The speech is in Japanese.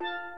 you